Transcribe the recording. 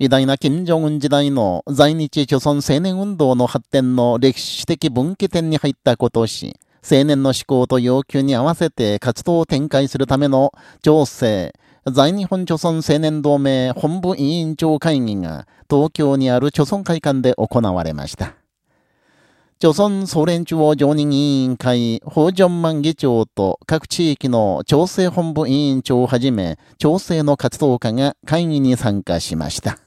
偉大な金正恩時代の在日朝鮮青年運動の発展の歴史的分岐点に入ったことし、青年の思考と要求に合わせて活動を展開するための情勢、在日本朝鮮青年同盟本部委員長会議が東京にある朝鮮会館で行われました。朝鮮総連中央常任委員会、法上万議長と各地域の調整本部委員長をはじめ、調整の活動家が会議に参加しました。